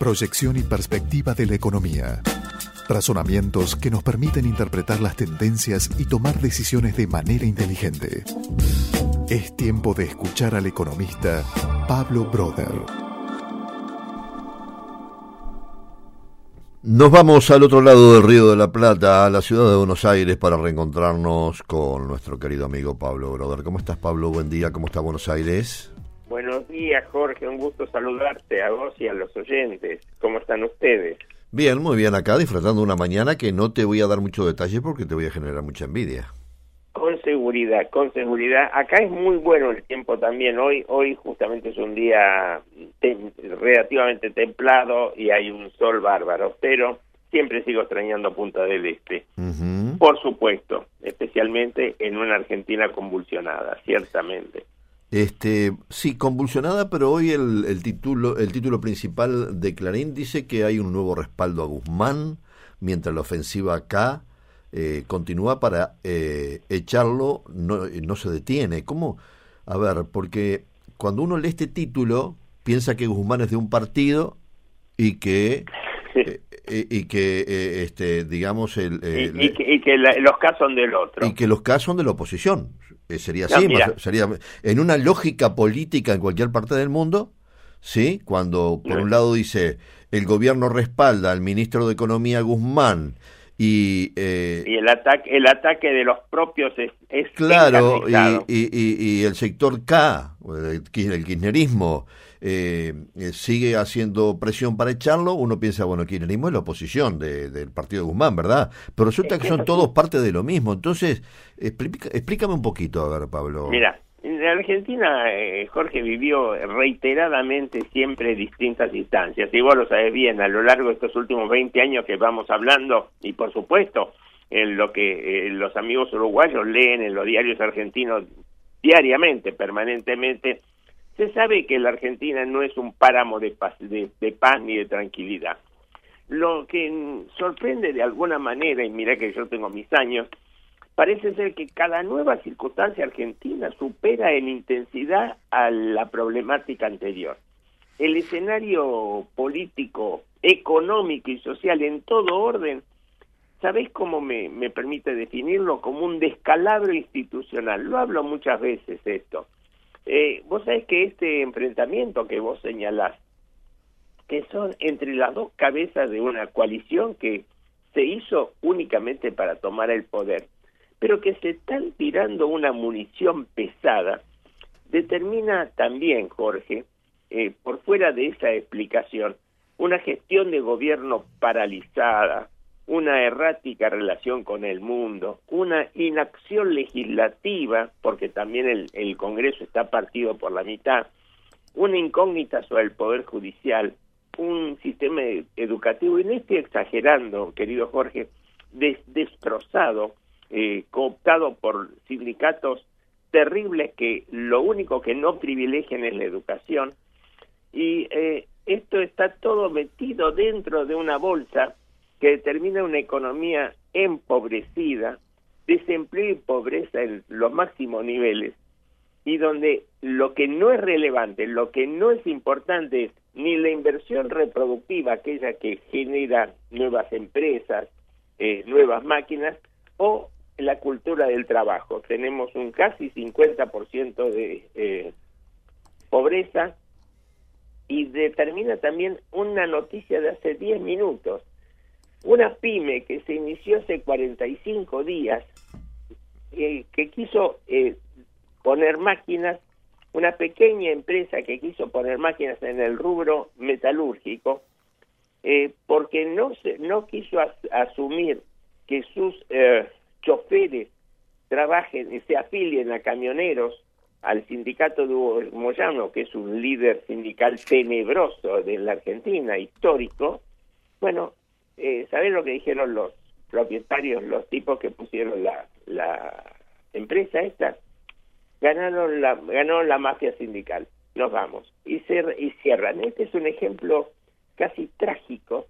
proyección y perspectiva de la economía. Razonamientos que nos permiten interpretar las tendencias y tomar decisiones de manera inteligente. Es tiempo de escuchar al economista Pablo Broder. Nos vamos al otro lado del Río de la Plata, a la ciudad de Buenos Aires, para reencontrarnos con nuestro querido amigo Pablo Broder. ¿Cómo estás, Pablo? Buen día. ¿Cómo está Buenos Aires? Buenos días, Jorge. Un gusto saludarte a vos y a los oyentes. ¿Cómo están ustedes? Bien, muy bien. Acá disfrutando una mañana que no te voy a dar mucho detalle porque te voy a generar mucha envidia. Con seguridad, con seguridad. Acá es muy bueno el tiempo también. Hoy, hoy justamente es un día relativamente templado y hay un sol bárbaro, pero siempre sigo extrañando Punta del Este. Por supuesto, especialmente en una Argentina convulsionada, ciertamente. Este, sí, convulsionada, pero hoy el, el, título, el título principal de Clarín dice que hay un nuevo respaldo a Guzmán, mientras la ofensiva acá eh, continúa para eh, echarlo, no, no se detiene. ¿Cómo? A ver, porque cuando uno lee este título, piensa que Guzmán es de un partido y que eh, y que este digamos el, y, que, y, que los casos son del otro y que los casos son de la oposición eh, sería así, sería en una lógica política en cualquier parte del mundo, ¿sí? Cuando por un lado dice el gobierno respalda al ministro de Economía Guzmán y, eh, y el ataque el ataque de los propios es, claro y, y, el sector K el kirchnerismo eh, eh, sigue haciendo presión para echarlo, uno piensa, bueno, kirchnerismo es la oposición del partido de Guzmán, ¿verdad? Pero resulta que son todos parte de lo mismo. Entonces, explícame un poquito, a ver, Pablo. Mira, en Argentina, eh, Jorge vivió reiteradamente siempre distintas instancias, y vos lo sabes bien, a lo largo de estos últimos 20 años que vamos hablando, y por supuesto, en lo que los amigos uruguayos leen en los diarios argentinos diariamente, permanentemente, se sabe que la Argentina no es un páramo de paz, de, paz ni de tranquilidad. Lo que sorprende de alguna manera, y mira que yo tengo mis años, parece ser que cada nueva circunstancia argentina supera en intensidad a la problemática anterior. El escenario político, económico y social en todo orden, ¿sabéis cómo me, permite definirlo? Como un descalabro institucional. Lo hablo muchas veces esto. Eh, vos sabés que este enfrentamiento que vos señalás, que son entre las dos cabezas de una coalición que se hizo únicamente para tomar el poder, pero que se están tirando una munición pesada, determina también, Jorge, eh, por fuera de esa explicación, una gestión de gobierno paralizada, una errática relación con el mundo, una inacción legislativa, porque también el, Congreso está partido por la mitad, una incógnita sobre el Poder Judicial, un sistema educativo, y no estoy exagerando, querido Jorge, destrozado, eh, cooptado por sindicatos terribles que lo único que no privilegian es la educación, y eh, esto está todo metido dentro de una bolsa que determina una economía empobrecida, desempleo y pobreza en los máximos niveles, y donde lo que no es relevante, lo que no es importante es ni la inversión reproductiva, aquella que genera nuevas empresas, eh, nuevas máquinas, o la cultura del trabajo. Tenemos un casi 50% de eh, pobreza y determina también una noticia de hace 10 minutos. Una pyme que se inició hace 45 días, eh, que quiso eh, poner máquinas, una pequeña empresa que quiso poner máquinas en el rubro metalúrgico, eh, porque no, se, no quiso asumir que sus choferes trabajen y se afilien a camioneros al sindicato de Moyano, que es un líder sindical tenebroso de la Argentina, histórico, bueno, eh, ¿saben lo que dijeron los propietarios, los tipos que pusieron la, empresa esta? Ganaron la, ganó la mafia sindical. Nos vamos. Y, y cierran. Este es un ejemplo casi trágico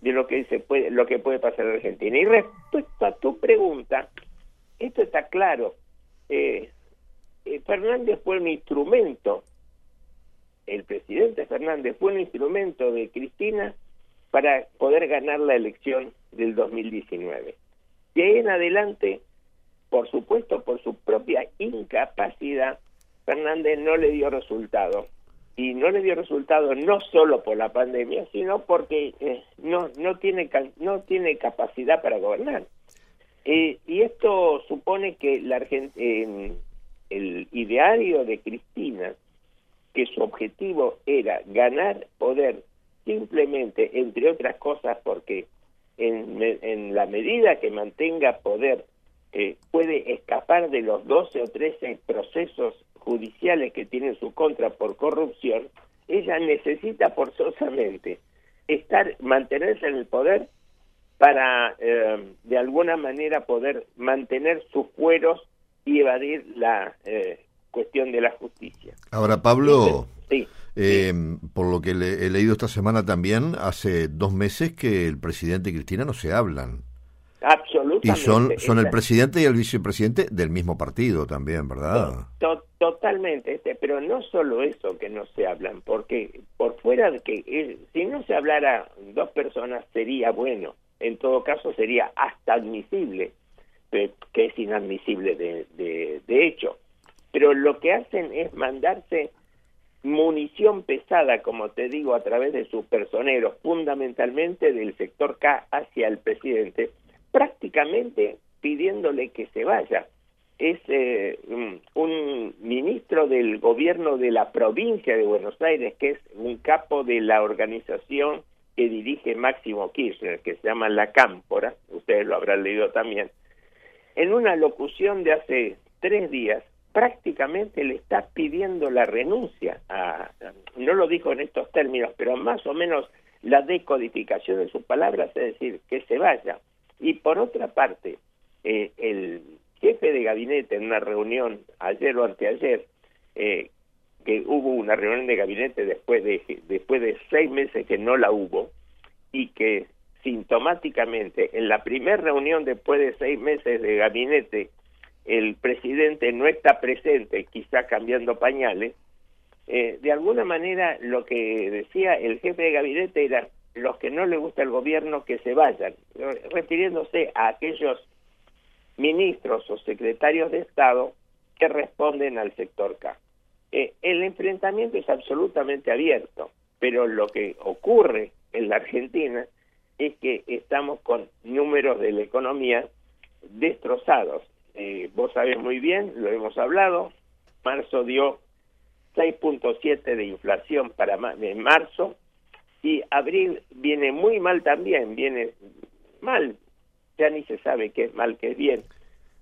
de lo que se puede, lo que puede pasar en Argentina. Y respecto a tu pregunta, esto está claro. Eh, eh, Fernández fue un instrumento el presidente Fernández fue un instrumento de Cristina para poder ganar la elección del 2019. De ahí en adelante, por supuesto, por su propia incapacidad, Fernández no le dio resultado. Y no le dio resultado no solo por la pandemia, sino porque eh, no, no, tiene, no tiene capacidad para gobernar. Eh, y esto supone que la el ideario de Cristina, que su objetivo era ganar poder simplemente, entre otras cosas, porque en, en la medida que mantenga poder, eh, puede escapar de los 12 o 13 procesos judiciales que tiene en su contra por corrupción, ella necesita forzosamente estar, mantenerse en el poder para eh, de alguna manera poder mantener sus fueros y evadir la eh, cuestión de la justicia. Ahora, Pablo, eh, por lo que le, he leído esta semana también, hace dos meses que el presidente y Cristina no se hablan. Absolutamente. Y son, son el presidente y el vicepresidente del mismo partido también, ¿verdad? totalmente, este, pero no solo eso que no se hablan, porque por fuera de que eh, si no se hablara dos personas sería bueno, en todo caso sería hasta admisible, que es inadmisible de, de, de hecho. Pero lo que hacen es mandarse munición pesada, como te digo, a través de sus personeros, fundamentalmente del sector K hacia el presidente, prácticamente pidiéndole que se vaya. Es eh, un ministro del gobierno de la provincia de Buenos Aires, que es un capo de la organización que dirige Máximo Kirchner, que se llama La Cámpora, ustedes lo habrán leído también, en una locución de hace tres días, prácticamente le está pidiendo la renuncia a, no lo dijo en estos términos, pero más o menos la decodificación de sus palabras, es decir, que se vaya. Y por otra parte, eh, el jefe de gabinete en una reunión ayer o anteayer, eh, que hubo una reunión de gabinete después de, después de seis meses que no la hubo, y que sintomáticamente en la primera reunión después de seis meses de gabinete el presidente no está presente, quizá cambiando pañales, eh, de alguna manera lo que decía el jefe de gabinete era los que no le gusta el gobierno que se vayan, refiriéndose a aquellos ministros o secretarios de Estado que responden al sector K. Eh, el enfrentamiento es absolutamente abierto, pero lo que ocurre en la Argentina es que estamos con números de la economía destrozados. Eh, vos sabés muy bien, lo hemos hablado, marzo dio 6.7 de inflación para en marzo y abril viene muy mal también, viene mal, ya ni se sabe qué es mal, qué es bien,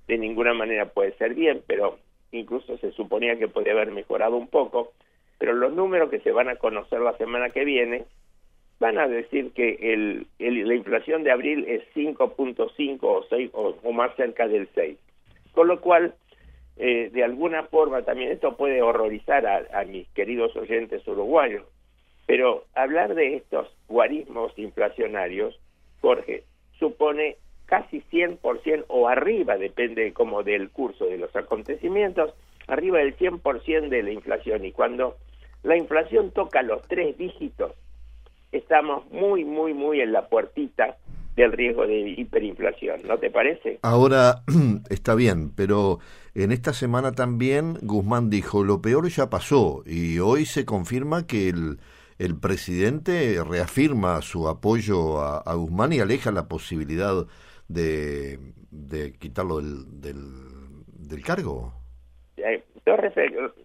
de ninguna manera puede ser bien, pero incluso se suponía que podía haber mejorado un poco, pero los números que se van a conocer la semana que viene van a decir que el, la inflación de abril es 5.5 o 6 o, más cerca del 6. Con lo cual, eh, de alguna forma también esto puede horrorizar a, a, mis queridos oyentes uruguayos, pero hablar de estos guarismos inflacionarios, Jorge, supone casi 100% o arriba, depende como del curso de los acontecimientos, arriba del 100% de la inflación. Y cuando la inflación toca los tres dígitos, estamos muy, muy, muy en la puertita del riesgo de hiperinflación, ¿no te parece? Ahora está bien, pero en esta semana también Guzmán dijo, lo peor ya pasó y hoy se confirma que el, el presidente reafirma su apoyo a, Guzmán y aleja la posibilidad de, de quitarlo del, del, cargo. Eh,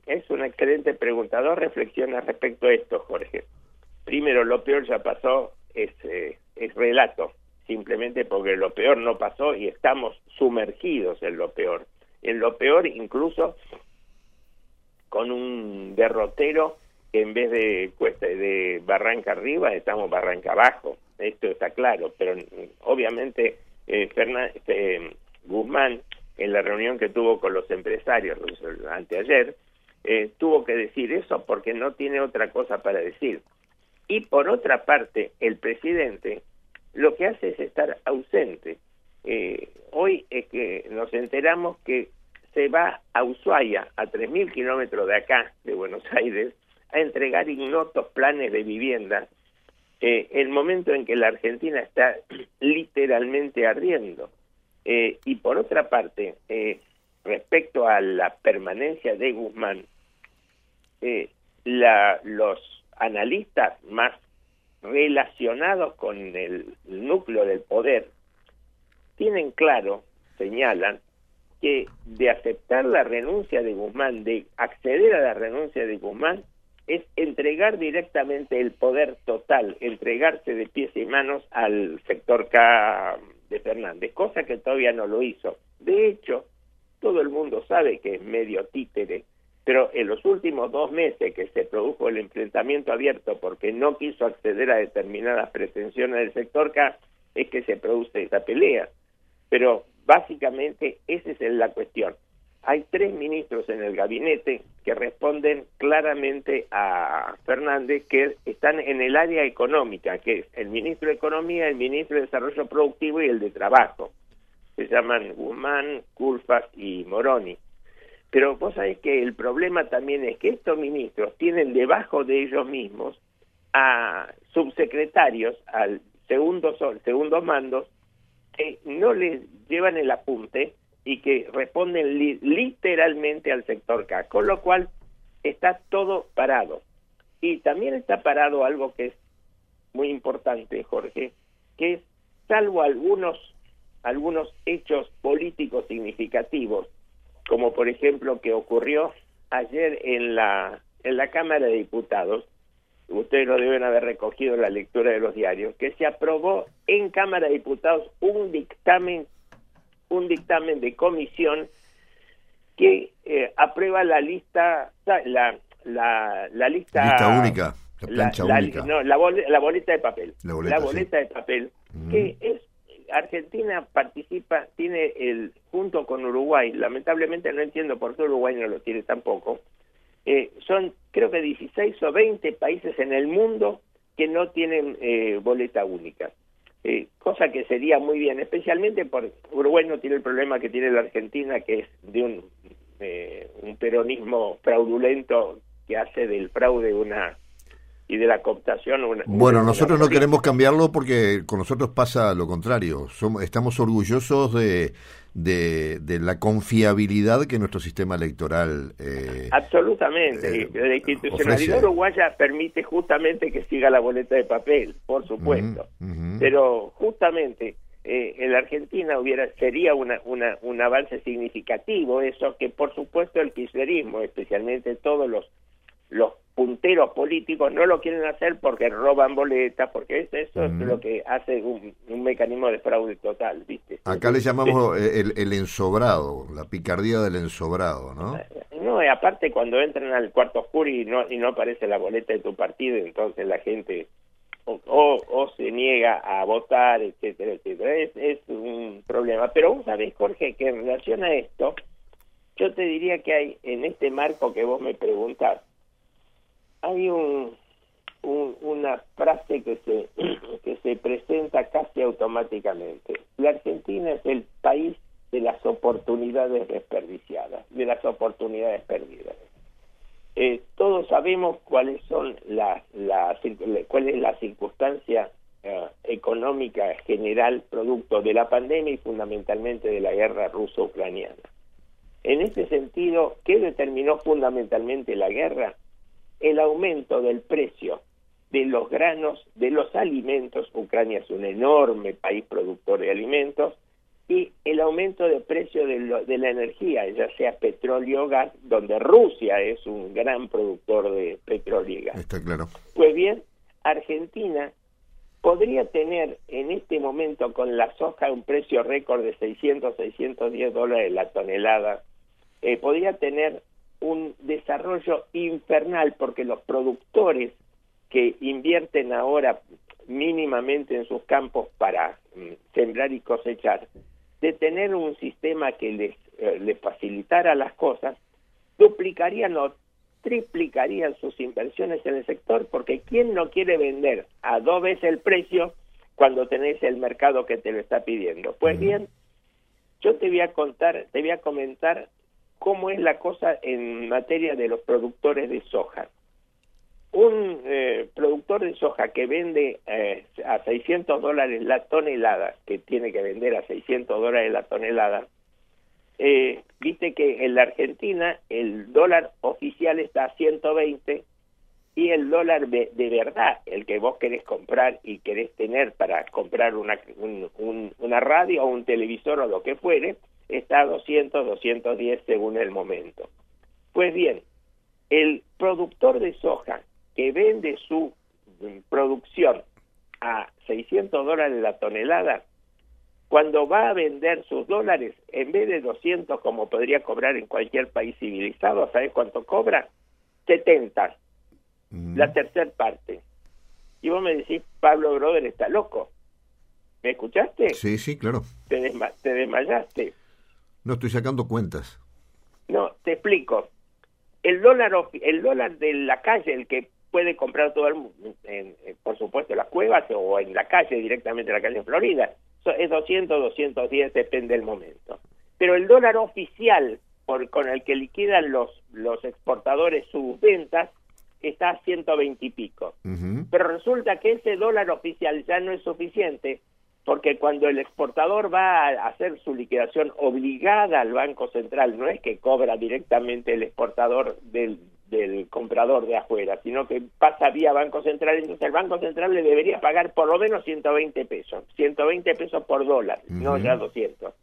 es una excelente pregunta. Dos reflexiones respecto a esto, Jorge primero lo peor ya pasó es, eh, es relato, simplemente porque lo peor no pasó y estamos sumergidos en lo peor. En lo peor incluso con un derrotero que en vez de cuesta de barranca arriba estamos barranca abajo. Esto está claro, pero obviamente eh, este, Guzmán en la reunión que tuvo con los empresarios anteayer eh, tuvo que decir eso porque no tiene otra cosa para decir. Y por otra parte, el presidente lo que hace es estar ausente. Eh, hoy es que nos enteramos que se va a Ushuaia, a 3.000 kilómetros de acá, de Buenos Aires, a entregar ignotos planes de vivienda, eh, el momento en que la Argentina está literalmente ardiendo. Eh, y por otra parte, eh, respecto a la permanencia de Guzmán, eh, la, los analistas más relacionados con el núcleo del poder tienen claro, señalan, que de aceptar la renuncia de Guzmán, de acceder a la renuncia de Guzmán, es entregar directamente el poder total, entregarse de pies y manos al sector K de Fernández, cosa que todavía no lo hizo. De hecho, todo el mundo sabe que es medio títere, pero en los últimos dos meses que se produjo el enfrentamiento abierto porque no quiso acceder a determinadas pretensiones del sector es que se produce esa pelea. Pero básicamente esa es la cuestión. Hay tres ministros en el gabinete que responden claramente a Fernández, que están en el área económica, que es el ministro de Economía, el ministro de Desarrollo Productivo y el de Trabajo. Se llaman Guzmán, Culfas y Moroni. Pero vos sabés que el problema también es que estos ministros tienen debajo de ellos mismos a subsecretarios, al segundo, segundo mandos, que no les llevan el apunte y que responden literalmente al sector K, con lo cual está todo parado. Y también está parado algo que es muy importante, Jorge, que es, salvo algunos, algunos hechos políticos significativos, como por ejemplo que ocurrió ayer en la, en la Cámara de Diputados, ustedes lo deben haber recogido en la lectura de los diarios, que se aprobó en Cámara de Diputados un dictamen un dictamen de comisión que eh, aprueba la lista, la, la, la lista, lista única, la plancha única. No, la, boleta de papel. La boleta, de papel, que es Argentina participa, tiene el, junto con Uruguay, lamentablemente no entiendo por qué Uruguay no lo tiene tampoco, eh, son creo que 16 o 20 países en el mundo que no tienen eh, boleta única. Eh, cosa que sería muy bien, especialmente porque Uruguay no tiene el problema que tiene la Argentina, que es de un, eh, un peronismo fraudulento que hace del fraude una y de la cooptación una, bueno nosotros no queremos cambiarlo porque con nosotros pasa lo contrario Somos, estamos orgullosos de de, de la confiabilidad que nuestro sistema electoral. Eh, Absolutamente. Eh, la institucionalidad uruguaya permite justamente que siga la boleta de papel, por supuesto. Pero justamente eh, en la Argentina hubiera sería una, una, un avance significativo eso que por supuesto el kirchnerismo especialmente todos los los punteros políticos no lo quieren hacer porque roban boletas, porque eso, es lo que hace un, mecanismo de fraude total, ¿viste? Acá le llamamos el, el, ensobrado, la picardía del ensobrado, ¿no? No, y aparte cuando entran al cuarto oscuro y no, y no aparece la boleta de tu partido, entonces la gente o, o, se niega a votar, etcétera, etcétera. Es, es un problema. Pero vos sabés, Jorge, que en relación a esto, yo te diría que hay en este marco que vos me preguntás, hay un, una frase que se, que se presenta casi automáticamente. La Argentina es el país de las oportunidades desperdiciadas, de las oportunidades perdidas. Eh, todos sabemos cuáles son las, las cuál es la circunstancia eh, económica general producto de la pandemia y fundamentalmente de la guerra ruso-ucraniana. En este sentido, ¿qué determinó fundamentalmente la guerra? El aumento del precio de los granos, de los alimentos, Ucrania es un enorme país productor de alimentos, y el aumento de precio de, de la energía, ya sea petróleo o gas, donde Rusia es un gran productor de petróleo y gas. Está claro. Pues bien, Argentina podría tener en este momento con la soja un precio récord de 600, 610 dólares la tonelada, eh, podría tener un desarrollo infernal porque los productores que invierten ahora mínimamente en sus campos para mm, sembrar y cosechar, de tener un sistema que les, eh, les facilitara las cosas, duplicarían o triplicarían sus inversiones en el sector, porque ¿quién no quiere vender a dos veces el precio cuando tenés el mercado que te lo está pidiendo? Pues bien, yo te voy a contar, te voy a comentar cómo es la cosa en materia de los productores de soja. un eh, productor de soja que vende eh, a 600 dólares la tonelada, que tiene que vender a 600 dólares la tonelada, eh, viste que en la Argentina el dólar oficial está a 120 y el dólar de, verdad, el que vos querés comprar y querés tener para comprar una, una radio o un televisor o lo que fuere, está a 200, 210 según el momento. Pues bien, el productor de soja que vende su producción a 600 dólares la tonelada, cuando va a vender sus dólares, en vez de 200 como podría cobrar en cualquier país civilizado, ¿sabes cuánto cobra? 70, mm. la tercera parte. Y vos me decís, Pablo Broder está loco. ¿Me escuchaste? Sí, sí, claro. Te, te desmayaste. No estoy sacando cuentas. No, te explico. El dólar, el dólar de la calle, el que puede comprar todo el mundo, en, por supuesto, en las cuevas o en la calle, directamente en la calle de Florida, es 200, 210, depende del momento. Pero el dólar oficial por, con el que liquidan los, los exportadores sus ventas está a 120 y pico. Pero resulta que ese dólar oficial ya no es suficiente porque cuando el exportador va a hacer su liquidación obligada al Banco Central, no es que cobra directamente el exportador del, del comprador de afuera, sino que pasa vía Banco Central, entonces el Banco Central le debería pagar por lo menos 120 pesos, 120 pesos por dólar, no ya 200.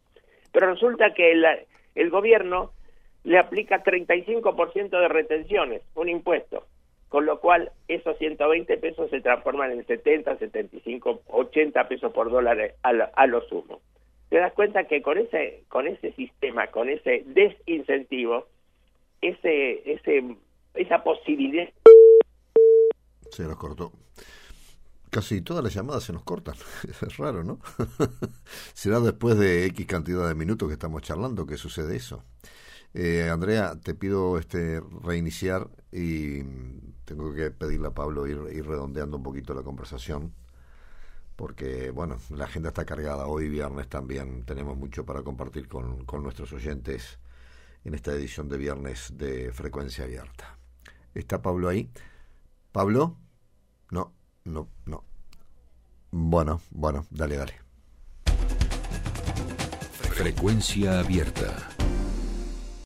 Pero resulta que el, el gobierno le aplica 35% de retenciones, un impuesto con lo cual esos 120 pesos se transforman en 70, 75, 80 pesos por dólar a lo, a lo sumo. Te das cuenta que con ese con ese sistema, con ese desincentivo, ese ese esa posibilidad se nos cortó. Casi todas las llamadas se nos cortan. Es raro, ¿no? Será después de X cantidad de minutos que estamos charlando que sucede eso. Eh, Andrea, te pido este reiniciar y tengo que pedirle a Pablo ir, ir redondeando un poquito la conversación porque bueno, la agenda está cargada hoy viernes también, tenemos mucho para compartir con, con nuestros oyentes en esta edición de viernes de Frecuencia Abierta. ¿Está Pablo ahí? ¿Pablo? No, no, no. Bueno, bueno, dale, dale. Frecuencia Abierta.